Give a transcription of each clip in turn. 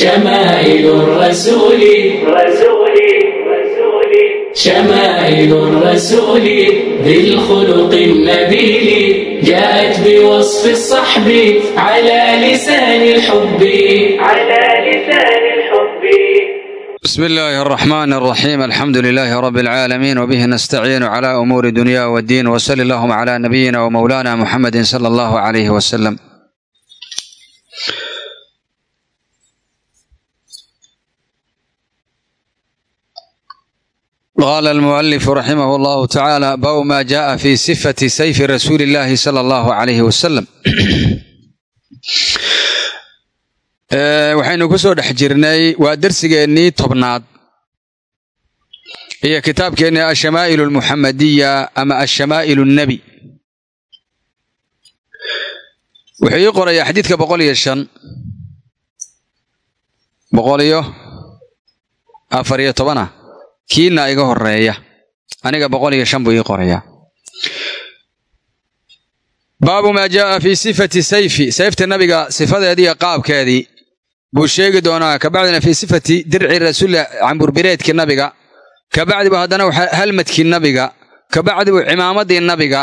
شمائل الرسول رسول رسول شمائل الرسول ذي الخلق النبيل جاءت بوصف الصحب على لسان الحب على لسان الحب بسم الله الرحمن الرحيم الحمد لله رب العالمين وبه نستعين على امور دنيا والدين وصل اللهم على نبينا ومولانا محمد صلى الله عليه وسلم qaala almualifu raximah allahu tacaala babu ma jaaa fi sifati sayfi rasuuli illaahi sala allahu calayhi wasalam waxaynu ku soo dhex jirnay waa dersigeennii tobnaad iyo kitaabkeennii ashamaa'ilu almuxamadiya ama ashamaa'ilu nnebi wuxuu ii qorayaa xadiidka boqol iyo shan boqol iyo afar iyo kiina iga horreeya aniga boqol iyo shan buu ii qorayaa. Baabu maa jaaa fii sifati sayfi. Sayfta nabiga sifadeedii iyo qaabkeedii buu sheegi doonaa. Kabacdina fii sifati dirci rasuuli camburbireedkii nabiga. Kabacdi buu haddana halmadkii nabiga. Kabacdi buu cimaamadii nabiga.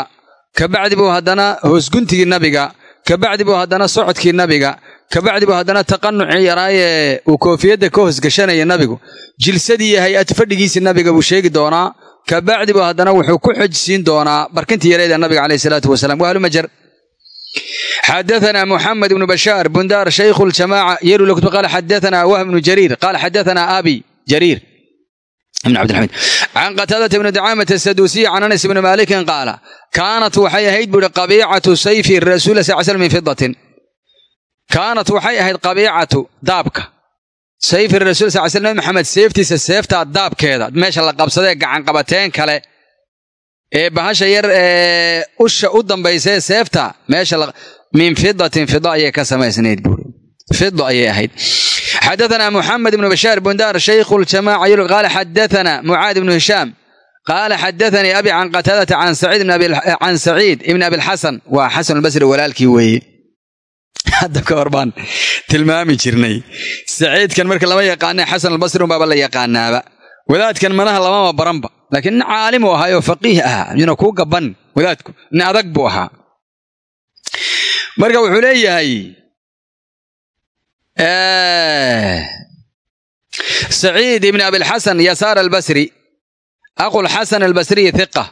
Kabacdi buu haddana hoosguntigii nabiga. Kabacdi buu haddana socodkii nabiga kabacdi buu haddana taqanucii yaraayee uu koofiyadda ka hoosgashanaya nabigu jilsadii iyo hay-ad fadhigiisii nabiga buu sheegi doonaa kabacdi buu haddana wuxuu ku xojsiin doonaa barkintii yareeda nabiga caleyh salaatu wasalam wahlumajar xadaثna mxamed bnu bashaar bundar shaykhu ljamaaca yeru lkutub qala xadaثna wahm bnu jariir qala xadaثna abi jariir ibn cabdilxamiid can qataadata bni dacaamat asaduusiy can anas bni maalikin qaala kaanat waxay ahayd buuhi qabiicatu sayfi rasuul sal sl min fidatin kaanat waxay ahayd qabiicatu daabka. Sayfi rasul sal sl nabi maxamed seeftiisa seeftaa daabkeeda. Meesha la qabsadee gacanqabateen kale. Ee bahasha yar ee usha u dambaysee seefta meesha min fidatin fida ayay ka samaysnayd buuri fida ayay ahayd. Xadaana muxamed ibnu bashaar bundaar shaykhu ljamaaca yul qaala xadaana mucaad ibnu hishaam qaala xadaanii abi can qataadata can saciid ibn abi eh, abilxasan waa xasan albasri walaalkii weeye hadda ka hor baan tilmaami jirnay. Saciidkan marka lama yaqaana xasan albasri unbaaba la yaqaanaaba. Wadaadkan manaha lamama baranba. Laakiin nin caalim u ahaayoo faqiih ahaa yuna kuu gaban wadaadku nin adag buu ahaa. Marka wuxuu leeyahay saciid ibni abilxasan yasaar albasri aqulxasan albasriyi hiqa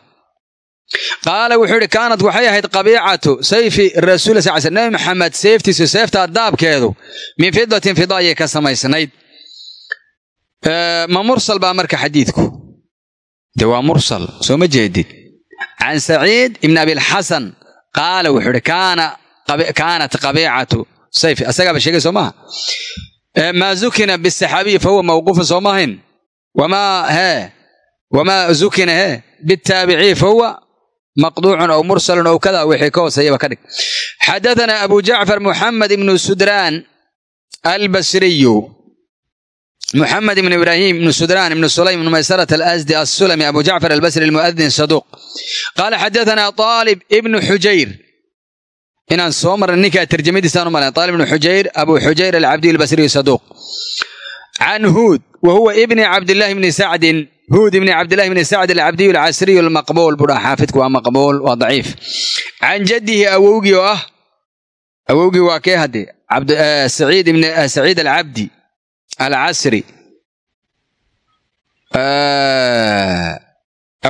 qaala wuxuu ihi kaanat waxay ahayd qabiicatu sayfi rasuul sl nabi maxamed seeftiisu seeftaa daabkeedu min fidatin fida ayay ka samaysnayd. Ma mursal baa marka xadiidku? De waa mursal soo ma jeedid can saciid ibni abilxasan qaala wuxuu ihi kaanat qabiicatu sayfi. Asagaaba sheegay soo maha? Maa zukina bisaxaabiyi fahuwa mawquufun soo maahayn wamaa hee? Wamaa zukina hee? Bitaabiciyi fahuwa maqduucun aw mursalun ow kada wixii ka hooseeyaba ka dhig xadaana abu jacfar muxamed ibnu sudraan albasriyu muxamed ibn ibraahim ibn sudraan ibn sulaym ibn maysarة alasdi aلsulami abu jacfar albasri almuadin saduuq qaala xadaana aalib ibnu xujayr inaan soo marna ninkaa tarjamadiisaan u malayn aalib ibnu xujayr abu xujayr alcabdiy albasriyu saduuq can huud wa huwa ibni cabdillahi bni sacdin huud ibni cabdillahi bni sacd alcabdiy alcasriyu almaqbuul buu dhaha xaafidku waa maqbuul waa daciif can jaddihi awowgii oo ah awowgii waa kee hadde saciid ibn saciid alcabdi alcasri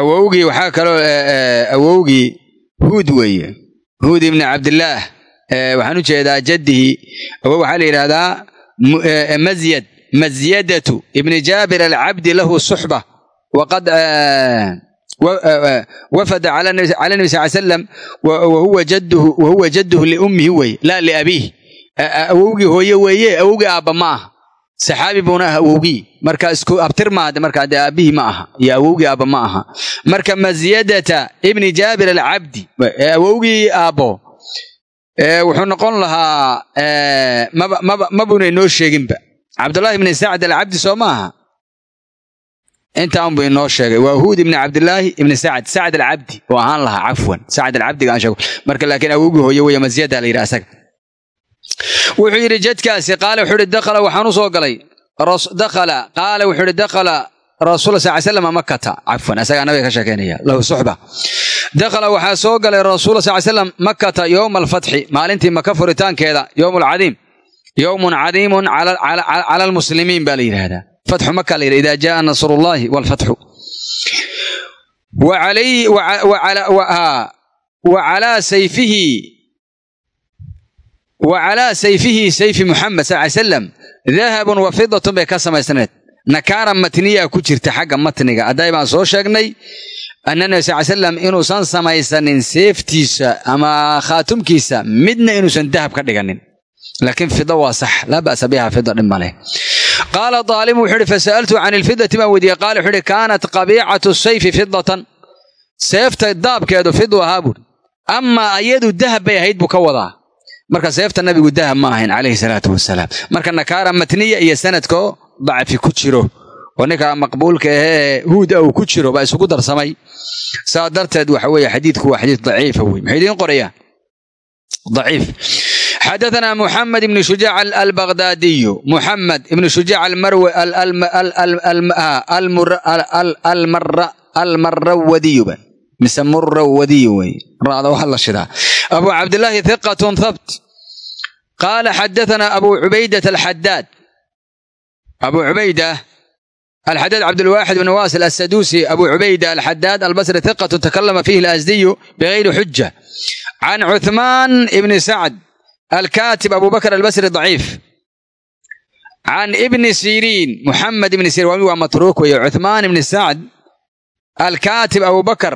awowgii waxaa kaloo awowgii huud weeye huud ibni cabdillaah waxaan u jeedaa jaddihi mazyadatu ibni jaabir alcabdi lahu suxba waqad wafada cala nabi sal slam wahuwa jadduhu liummihi weye laa liabiih awowgii hooye weeye awowgii aabba ma aha saxaabi buuna ah awowgii marka isku abtir maade marka dee aabbihii ma aha iyo awowgii aabba ma aha marka mazyadata ibni jaabir alcabdi awowgii aabbo wuxuu noqon lahaa mabuna inoo sheeginba cabdullahi ibni sacd alcabdi soo ma aha intaa unbu inoo sheegay. Waa huud ibni cabdilaahi ibni sacd sacd alcabdi oo ahaan lahaa cafwan. Sacd alcabdiga aan sheego marka laakiin awowgii hooye weeye mazyada la yidhaha asaga. Wuxuu yidhi jadkaasi qaala wuxuu yidhi dakhala waxaan u galay. Dakhala qaala wuxuu yidhi dakhala rasuul sal slam makata cafwan asagaa nabiga ka sheekeynaya. Lahu suxba. Dakhala waxaa soo galay rasuul sal slam makata yowma alfatxi maalintii maka furitaankeeda yowm alcadiim yowmun cadiimun cala almuslimiin baa la yidhaahdaa fatxu maka la yidhah ida jaa nasrullahi walfatxu wa calaa sayfihi sayfi muxamed sal ly salam dahabun wa fidatun bay ka samaysnayd nakaara matniya ku jirta xagga matniga hadday baan soo sheegnay anna nabi sal slam inuusan samaysanin seeftiisa ama khaatumkiisa midna inuusan dahab ka dhiganin laakiin fida waa sax laa ba'sa biha fida dhib maleh qaala daalimu wuxuu ihi fasa'altu can ilfidati baan weydiiyey qaala wuxuu ihi kaanat qabiicatu sayfi fidatan seefta daabkeedu fidu ahaa buuri amaa ayadu dahab bay ahayd buu ka wadaa marka seefta nabigu dahab ma ahayn calayhi salaatu wasalaam marka nakaara matniya iyo sanadkoo dacfi ku jiro oo ninka maqbuulka ahee huuda uu ku jiro baa isugu darsamay saa darteed waxa weeye xadiidku waa xadiid daciifa wey maxay idiin qorayaan daciif xadaana muxamed ibn shujaac albaqdaadiyu muxamed ibn shujaac almarawadiyu mise murawadiyu wey rada waxa la shidaa abu cabdillaahi hiqatun habt qaala xadaana abu cubaydat alxadaad abu cubayda alxadaad cabdulwaaxid bn wasil asaduusi abu cubayda alxadaad albasri hiqatun takalama fiihi alasdiyu bigayri xuja can cuhmaan ibni sacd alkaatib abu bakr albasri daciif can ibni siriin muxamed ibni siriin waa matruuk weeye cuثmaan ibni sacd alkaatib abu bakr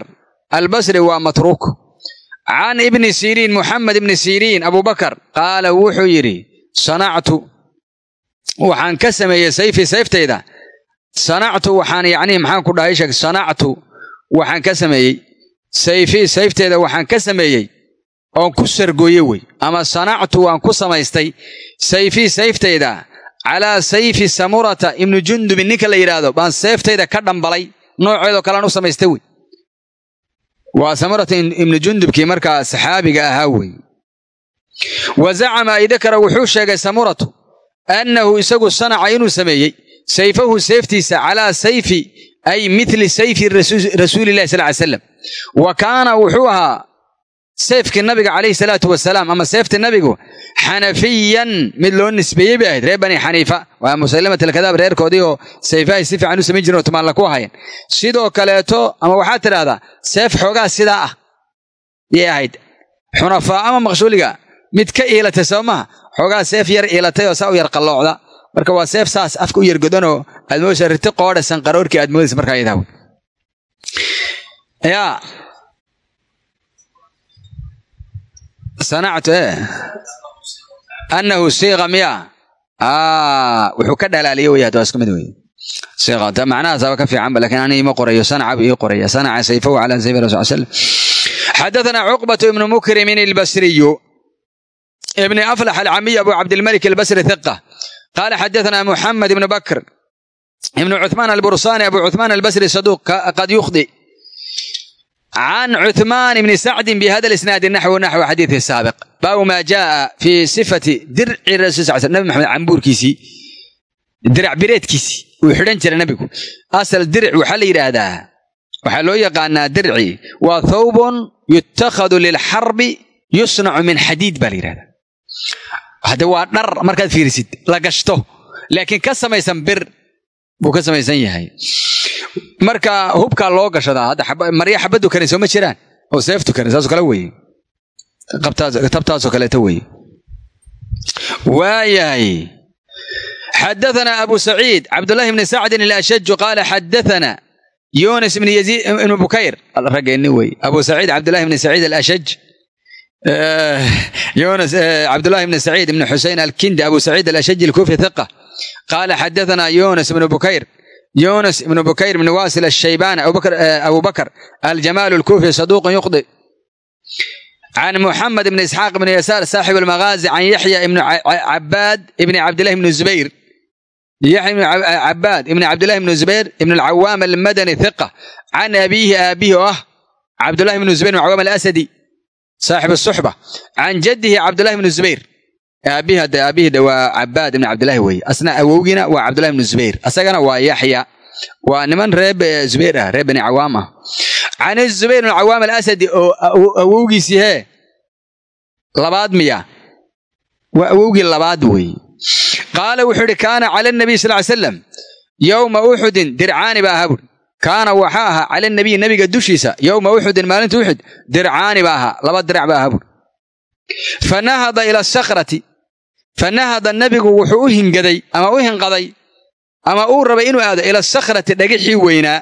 albasri waa matruuk can ibni siriin muxamed ibni siriin abu bakr qaala wuxuu yidhi sanactu waxaan ka sameeyey sayfi sayftayda sanactu waxaan yacnihi maxaan ku dhahay sheeg sanactu waxaan ka sameeyey sayfi sayfteyda waxaan ka sameeyey oon ku sargooye wey ama sanactu waan ku samaystay sayfi sayftayda calaa sayfi samurata ibnu jundubin ninka la yidhaahdo baan sayftayda ka dhambalay nooceedoo kalean u samaystay wey. Waa samurata ibnu jundubkii markaa saxaabiga ahaa wey. Wa zacama ay dakara wuxuu sheegay samuratu annahu isagu sanaca inuu sameeyey sayfahu seeftiisa calaa sayfi ay mithli sayfi rasuulillahi sal ly slam wa kaana wuxuu ahaa seefkii nabiga calayhi salaatu wasalaam ama seeftii nabigu xanafiyan mid loo nisbeeyey bay ahayd reer bani xaniifa waa musalimat alkadaab reerkoodii oo sayfahay si fiican u samayn jiren oo tumaalla ku hayan sidoo kaleeto ama waxaad tidhahdaa seef xoogaa sidaa ah yay ahayd xunafaa ama maqshuuliga mid ka iilatay soo maha xoogaa seef yar iilatay oo saa u yar qalloocda marka waa seef saas afka u yargodanoo aad moodaysa riti qoodha sanqaroorkii aad moodaysa markaa idaha sanactu e annahu siiqa miya wuxuu ka dhalaaliye wey hadda waa isku mid wey siiqa macnahaasaba ka fiicanba laakiin ani ima qorayo sanaca ii qoraya sanaca sayfahu cala sayfi rasul slam xadathana cuqbatu ibnu mukrimin albasriyu ibni aflax alcamiy abu cabdilmalik albasri hiqa qaala xadathana muxamed ibnu bakr ibnu cuثmaan albursani abu cuثmaan albasri saduuq qad yukhdi can cuثmaan ibni sacdin bihada isnaadi naxwu naxwi xadiiثi saabiq baabu maa jaaa fii sifati dirci rasul sal sl nabi maxamed cambuurkiisii dirac bireedkiisii uu xidhan jiray nabigu asal diric waxaa la yidhaahdaa waxaa loo yaqaanaa dirci waa thawbun yutakhadu lilxarbi yusnacu min xadiid baa la yidhahdaa hadde waa dhar markaad fiirisid la gashto laakiin ka samaysan bir buu ka samaysan marka hubkaa loo gashadaa hadda marya xabadu kane soo ma jiraan? Oo seeftu kane saasoo kale weye tabtaasoo kaleeta weye waayahay xadaana abu saciid cabdulaahi bni sacdin alashaju qaala xadaana yunis bn yaiid ibn bukayr. Raggeeni wey abu saciid cabdulahi bni saciid alashaj eh, yunus eh, cabdulahi bni saciid ibn xuseyn alkindi abu saciid alashaj alkufi hiqa qaala xadaana yunis ibn bukayr yunis ibn bukayr ibn wasil ashaybani abu bakr aljamaal alkufi saduuq yuqdi. Can muxamed ibn isxaaq ibn yasaar saaxib almagaazi can yaxya ibn cabaad ibn cabdillahi ibn zubayr. Yaxya ibn cabaad ibn cabdillahi ibn zubayr ibn alcawaam almadani hiqa can abiihi aabihi oo ah cabdullahi ibn zubayr ibn cawaam alasadi saaxib asuxba can jaddihi cabdullahi ibn zubayr aabihi hadde aabihida waa cabaad ibni cabdillaahi weeye. Asna awowgiina waa cabdullahi ibnu zubayr. Asagana waa yaxya. Waa niman reer zubayr ah reer bani cawaam ah. Can zubayr ibn cawaam alasadi oo awowgiisii hee labaad miya. Waa awowgii labaad weeye. Qaala wuxuu idhi kaana cala nabiy sal ly slam yowma uxudin dircaani ba ahaa buuri kaana waxaa ahaa cala nabiy nabiga dushiisa yowma uxudin maalinta uxud dircaani ba ahaa. Laba dirac ba ahaa buuri fa ila asakhrati fa nahada nabigu wuxuu u hingaday ama u hinqaday ama uu rabay inuu aado ila asakhrati dhagixii weynaa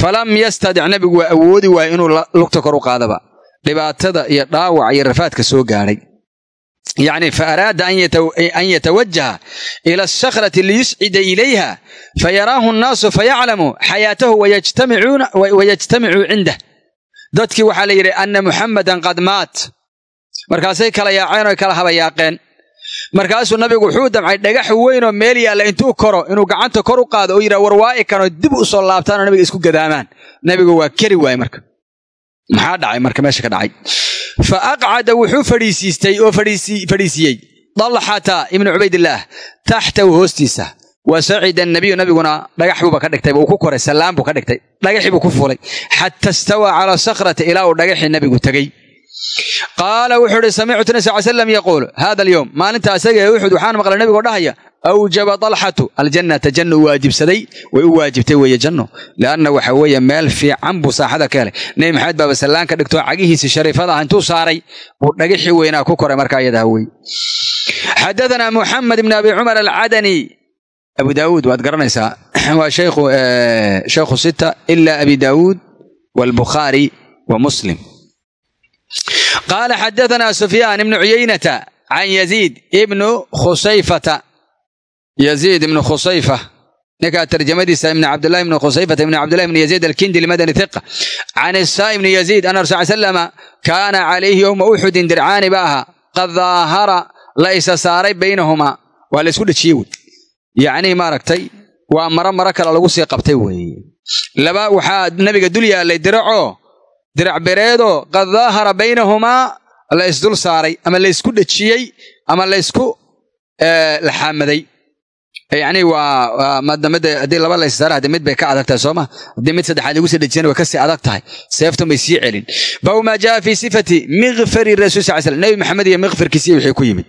falam yastadic nabigu waa awoodi waaya inuu lugta kor u qaadaba dhibaatada iyo dhaawac iyo rafaadka soo gaadhay yacni fa araada an yatawajaha ila asakhrati liyuscida ilayha fayaraahu nnaasu fayaclamu xayaatahu wayajtamicuu cindah dadkii waxaa la yidhi anna muxammadan qad maat markaasay kala yaaceen oy kala habayaaqeen markaasuu nabigu wuxuu damcay dhagax weynoo meel yaalla intuu koro inuu gacanta kor u qaado oo yidhaha warwaa'i kanoo dib u soo laabtaanoo nabiga isku gadaamaan. Nabigu waa keri waaye marka. Maxaa dhacay marka? Meesha ka dhacay. Fa aqcada wuxuu fadhiisiistay oo fadhiisiyey. Dalxata ibnu cubaydillaah taxtahu hoostiisa. Wa sacida annabiyu nabiguna dhagax buuba ka dhigtay uu ku koray sallaan buu ka dhigtay. Dhagaxii buu ku fuulay. Xata istawaa calaa sakhrati ilaa uu dhagaxii nabigu tegey qaala wuxuu ihi samictu nabi sal slam yaquul hada alyowm maalinta asaga ee uxud waxaan maqlay nabigoo dhahaya awjaba dalxatu aljannata janna u waajibsaday way u waajibtay weeye janno lianna waxa weeye meel fiican buu saaxada ka helay. Nebi maxamed baaba sallaan ka dhigtoo cagihiisii shariifada ah intuu saaray buu dhagixii weynaa ku koray markaa iyadaha wey xadathana muxamed ibn abi cumar alcadani abu daawuud waad garanaysaa waa shaykhu sita ila abi daawuud waalbukhaari wa muslim qaala xadathana sufyaan ibnu cuyaynata can yaziid ibnu khusayfata yaziid ibnu khusayfa ninkaa tarjamadiisa ibn cabdillahi ibnu khusayfata ibn cabdillahi ibn yaziid alkindi lmadani hiqa can isaa ibni yaziid ana rasul salama kaana calayhi yowma uxudin dircaani ba ahaa qad daahara la isa saaray baynahumaa waa la isku dhejiyey wey yacnii maaragtay waa maro maro kale lagu sii qabtay weeye laba waxaa nabiga dul yaallay diracoo dirac bereedoo qad daahara baynahumaa la isdul saaray ama la ysku dhejiyey ama la ysku laxaamaday yacni waa madamada haddii laba la issaara haddi mid bay ka adag tahay sooma haddii mid saddexaad lagu sii dhejiyana way ka sii adag tahay seeftun bay sii celin. Baw maa jaa fii sifati mikfari rasul sal slam nebi maxamed iyo mikfarkiisiyo wixii ku yimid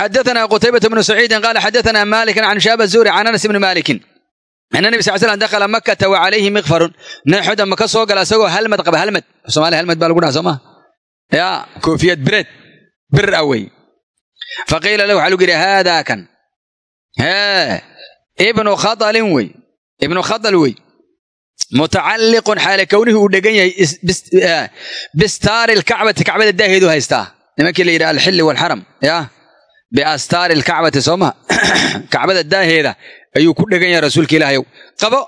xadana qutaybata bnu saciidin qaala xadana malikan can shaaba zuhri can anas ibni malikin ana nebi sal slam dakhala makata wa calayhi mikfarun neexoda maka soo gala isagoo halmad qaba halmad somalia halmad baa lagu dhaha soo maha ya koofiyad bireed bir a wey fa qiila lahu waxa lagu yidhi haada kan hee ibnu khadalin wey ibnu khadal wey mutacalliqun xaale kownihii uu dhegan yahay bistaari lkacbati kacbada daaheedu haystaa nimankii la yidhaha alxilli waalxaram ya biastaari lkacbati sooma kacbada daaheeda ayuu ku dhegan yahay rasuulka ilaahayow qabo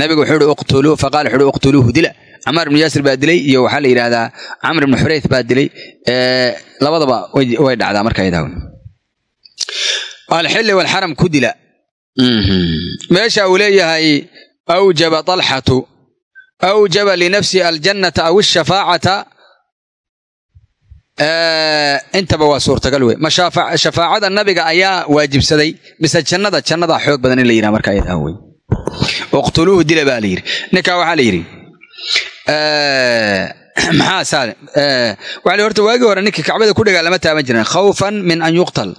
nabigu wuxuu ihi faqala wuxuu ihi uqtuluuhu dila camaar ibnu yaasir baa dilay iyo waxaa la yidhahdaa camr ibnu xurayth baa dilay labadaba way dhacdaa marka alxilli walxaram ku dila meesha uu leeyahay awjaba talxatu awjaba linafsi aljannata aw ashafaacata intaba waa suurtagal wey ma shafaacada nabiga ayaa waajibsaday. Mise jannada jannadaa xoog badan in la yidhaha marka ayadaa wey uqtuluuhu dila baa la yidhi. Ninkaa waxaa la yidhi maxaa saale waxaa la horta waagii hore ninkii kacbada ku dhegaa lama taaban jiran khawfan min an yuqtal.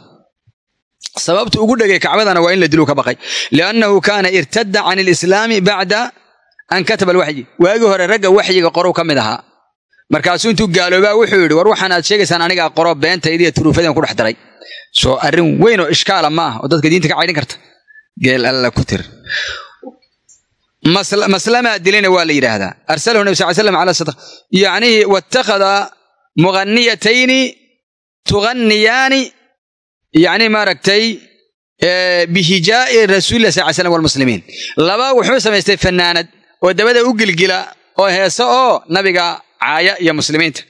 Sababtu ugu dhegay kacbadana waa in la diluu ka baqay. Liannahu kaana irtadda can alislaami bacda an kataba alwaxyi waagii hore ragga waxyiga qorow ka mid ahaa markaasuu intuu gaaloobaa wuxuu yidhi war waxaan aad sheegaysaan anigaa qoro beentaydiiyo turuufadeen ku dhex daray. Soo arrin weyn oo ishkaala ma oo dadka diinta ka caydhin karta. Geel alla ku tir. Maslamaa dilina waa la yidhaahdaa. Arsalahu nabi sal slam ala sadq yacnihi wattakhada muqaniyatayni tughaniyaani yacni maaragtay bihijaa'i rasuulilah sal slam walmuslimiin laba wuxuu samaystay fanaanad oo dabada u gilgila oo heese oo nabiga caaya iyo muslimiinta.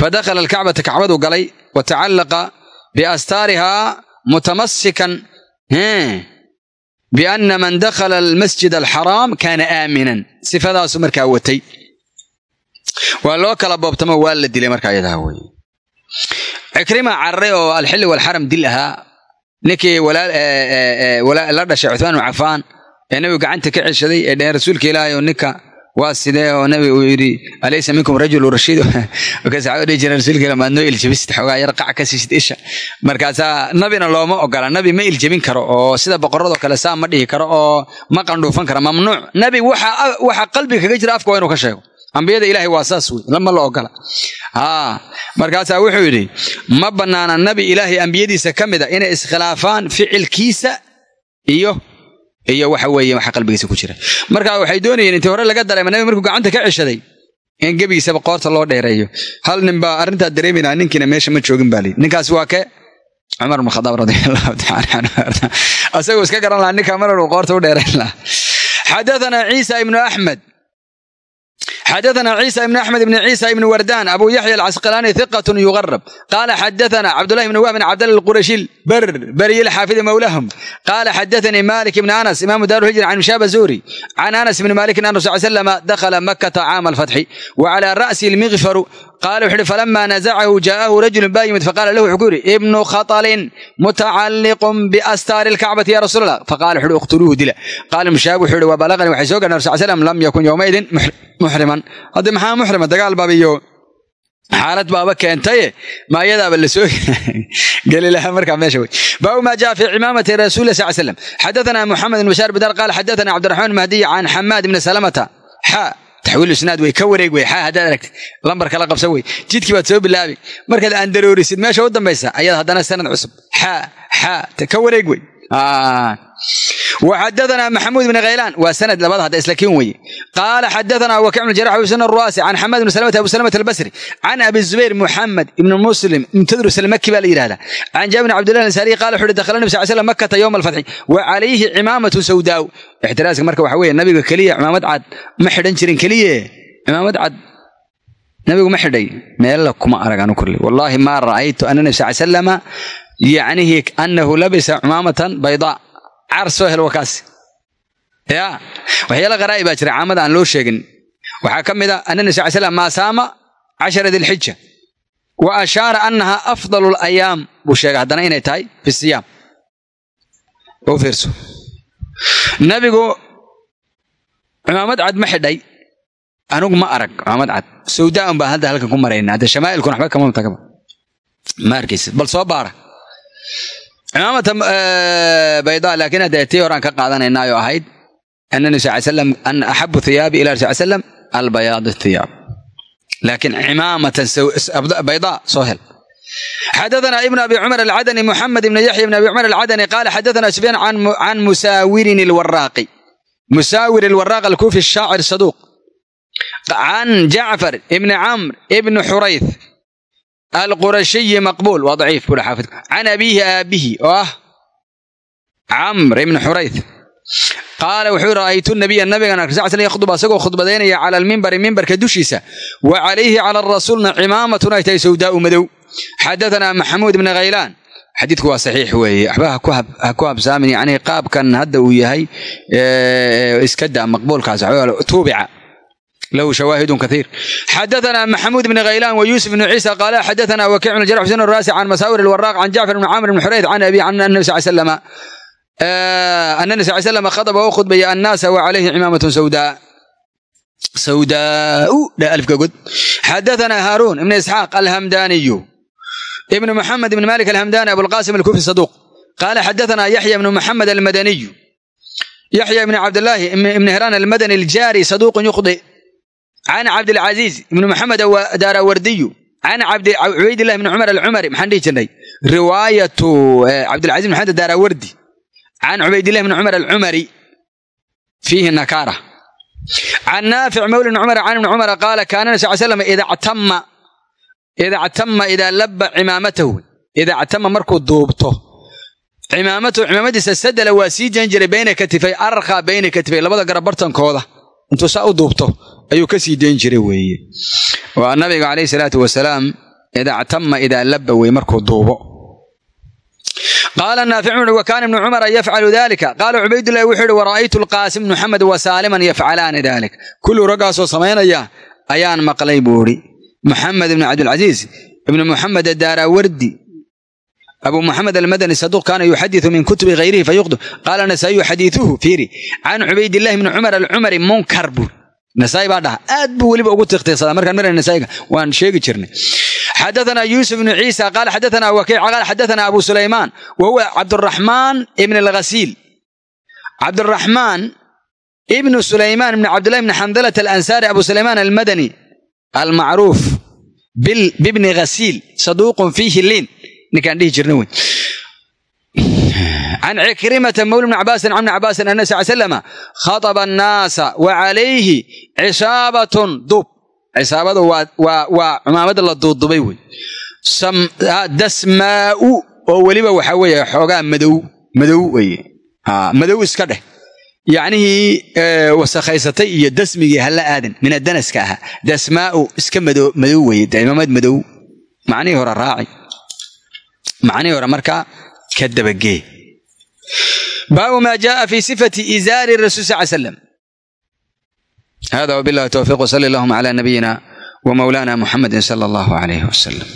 Fadakhala alkacbata kacbaduu galay wa tacallaqa biastaarihaa mutamasikan bianna man dakhala almasjid alxaraam kaana aaminan sifadaasu markaa watay. Waa loo kala boobtamo waa la dilay markaa iyadaa wey cikrima cararay oo alxilli walxaram dil ahaa ninkii la dhashay cuthmaan ibnu cafaan ee nebigu gacanta ka ceshaday ee dheheen rasuulka ilaahay oo ninka waa sidee oo nabi uu yidhi alaysa minkum rajulu rashiid markaas waxaa markaasaa nabina looma ogola nabi ma iljabin karo oo sida boqorradoo kale saa ma dhihi karo oo ma qandhuufan karo mamnuuc. Nabi waxa qalbiga kaga jira afka waa inuu ka sheego. Ambiyada ilaahay waa saas wey lama la ogola. Haa markaasaa wuxuu yidhi ma bannaana nabi ilaahay ambiyadiisa ka mid a inay iskhilaafaan ficilkiisa iyo iyo waxa weeye waxa qalbigiisa ku jira. Marka waxay doonayeen intii hore laga dareema nabi markuu gacanta ka ceshaday in gebigiisaba qoorta loo dheereeyo. Hal nin baa arrintaa dareemayna ninkiina meesha ma joogin baa lii ninkaas waa kee? Cumar bn khadaab radiallahu taala canhu asagoo iska garan lahaa ninkaa mar uu qoorta u dheerayn lahaa. Xadathana ciisa ibnu axmed xadaana ciisa ibn axmed ibn ciisa ibn wardaan abu yaxya alcasqalaani iqatun yuqarab qaala xadaana cabdulahi ibn wahbin cabdall qurashiil bar beriyi xaafidi mowlahum qaala xadaanii malik ibn anas imaamu daaruhijra can mushaaba zuhri can anas ibn malikin an rasul slm dakhala makata caama alfatxi wacalaa ra'si lmikfaru qaala wuxu uhi falamaa nazacahu jaa'ahu rajulun baa yimid faqala lahu wuxuu ku yidhi ibnu khatalin mutacalliqun biastaari alkacbati ya rasuul allah faqala wuxu uhi uqtuluuhu dila qaala mushaab wuxuu yidhi wa balaqani waxay soo gaareen rasul sl lam yakun yowmaidin muxriman hadde maxaa muxrima dagaal baaba iyo xaalad baaba keentaye ma ayadaaba la soo geli lahaa markaa meesha wey baabu ma jaa fi cimaamati rasuuli sal slam xadathana muxamed ibn bashaar bidar qaala xadathana cabdiraxmaan mahdiy can xamaad ibni salamata. Xa taxwiil isnaad wey ka wareeg wey xa haddaad aragtid. Lambar kala qabsan wey jidkii baad soo bilaabi. Markaad aan daroorisid meesha u dambaysa ayaad haddana sanad cusub. Xa xa ka wareeg wey xadaanaa maxamuud bn khaylaan waa sanad labada hadda islakiin weye qaala xadaanaa wakic bn jarax xusn ruaasi can xamaad bn salamata abu salamata albasri can abi zubayr muxamed ibni muslim mutadrus almaki baa la yihahdaa can jaabir bn cabdillah ansaariyi qala wuxu uhi dakhala nabi sal sl makata yowma alfatxi wa calayhi cimaamatu sawdaaw ixtiraaska marka waxa weeye nabiga keliya cimaamad cad ma xidhan jirin keliye. Cimaamad cad nabigu ma xidhay. Meella kuma arag anu korle wallaahi maa ra'aytu ana nabi sal slama yacnihi anahu labisa cimaamatan baydaa caar soo hel waa kaasi ya waxyaala qaraa'i baa jira caamada aan loo sheegin. Waxaa ka mid a ana nabi sal slam maa saama cashara dilxija wa ashaara annaha afdalu alayaam buu sheegay haddana inay tahay fi siyaam. Fiirso. Nabigu cimaamad cad ma xidhay anigu ma arag. Cimaamad cad sawdaa un baan hadda halkan ku marayna hadda shamaa'ilkuna waxba kama tagaba ma arkaysid bal soo baara cimaamata bayda laakiin hadda tii horaan ka qaadanaynaayo ahayd ana axabu thiyaabi ila rasul slam albayaad thiyaab laakiin cimaamatan bayda soo hel. Xadaثna ibn abi cumar alcadni muxamed ibn yaxya ibn abi cumar alcadni qala xadaثna sufyaan can musaawirin alwaraaqi musaawir alwaraaq alkufi shaacir saduuq. Can jacfar ibn camr ibn xurayth alqurashiyi maqbuul waa daciif buu xaafidku can abiihi aabihi oo ah camr ibn xurayth qaala wuxuu ra'aytu nabiya nabigan arkay sal slam yakhdub asagoo khudbadaynaya cala almimbari mimbarka dushiisa wa calayhi cala arasuulna cimaamatun ay tahay sawdaa'u madow. Xadathana maxamuud ibn khaylaan xadiidku waa saxiix weeye. Waxba ha ku habsaamin yacni qaabkan hadda uu yahay iska da maqbuulkaas tuubica lahu shawaahidun kaiir xadaana maxamuud bn khaylaan wayuusuf bn ciisa qaala xadaana wakiic bn jarx xusein raasi can masaawir alwaraaq can jacfar bn camr bn xurayth can abi can annabi sal slam ana nabi sal slam khadaba u khudbaya annaasa wa calayhi cimaamatun sawdaa sawdaau dha alfka god xadaana haaruun ibn isxaaq alhamdaaniyu ibn muxamed ibn malik alhamdani abulqasim alkufi saduuq qaala xadaana yaxya bn muxamed almadaniyu yaxya bn cabdilaahi ibn hiraan almadani aljaari saduuqun yuqdi can cabdilcasiiz ibni maxamed daarawardiyu can cubaydillahi bni cumar alcumari maxaan dhihi jirnay riwaayatu cabdilcaiz bn maxamed daarawardi can cubaydillahi bni cumar alcumari fiihi nakaara can naafic mawli bni cumar can ibni cumara qaala kaana nabi sal slam idactama idactama idaa labba cimaamatahu idactama markuu duubto cimaamatahu cimaamadiisa sadala waa sii jan jiray bayna katifay arqa bayna katifay labada garab bartankooda intuu saa u duubto ayuu ka sii dayn jiray weeye. Waa nabiga calayhi salaatu wasalaam idactama idaa labba wey markuu duubo. Qaala naafic wuxuuhi kaana ibnu cumara yafcalu dalika qaala cubaydullahi wuxuu yihi wara'aytu alqaasim bnu xamed wa saaliman yafcalaani dalik kullu raggaasoo samaynaya ayaan maqlay buu idhi muxamed ibnu cabdilcasiis ibnu muxamed addaarawardi abu muxamed almadani saduq kaana yuxadiu min kutubi hayrihi fayuqdu. Qaala nasaa'iyu xadiiuhu fiiri can cubaydillahi bni cumar alcumari munkar buu nasaai baa dhaha aad buu weliba ugu tiqtiqsadaa markaan marana nasaaiga waan sheegi jirnay. Xadaana yuusuf ibnu ciisa qaala xadaana wakiic qaala xadaana abu sulaymaan wa huwa cabduraxmaan ibn alghasiil. Cabduraxmaan ibnu sulaymaan ibn cabdillahi ibn xandalat alansaari abu sulaymaan almadani almacruuf bibni ghasiil saduuqun fiihi liin. Ninkaan dhihi jirna wey can cikrimata mawli bni cabaasin can bni cabaasin ana sal slama khaطba annaasa wa calayhi cisaabatun duub cisaabadu waa cumaamada la duuddubay wey dasmaa'u oo weliba waxaa weeye xoogaa madow madow weye madow iska dheh yacnihii wasakhaysatay iyo dasmigii hala aadan min adanaska ahaa dasmaa'u iska madow weye cimaamad madow macnihii hore raaci macnihii hore markaa baabu maa jaءa fi sifati izaari rasul sal slam hada wbillahi towfiq wsali allahuma cala nabiyina wmawlana muxamedi sala allahu alayh wasalam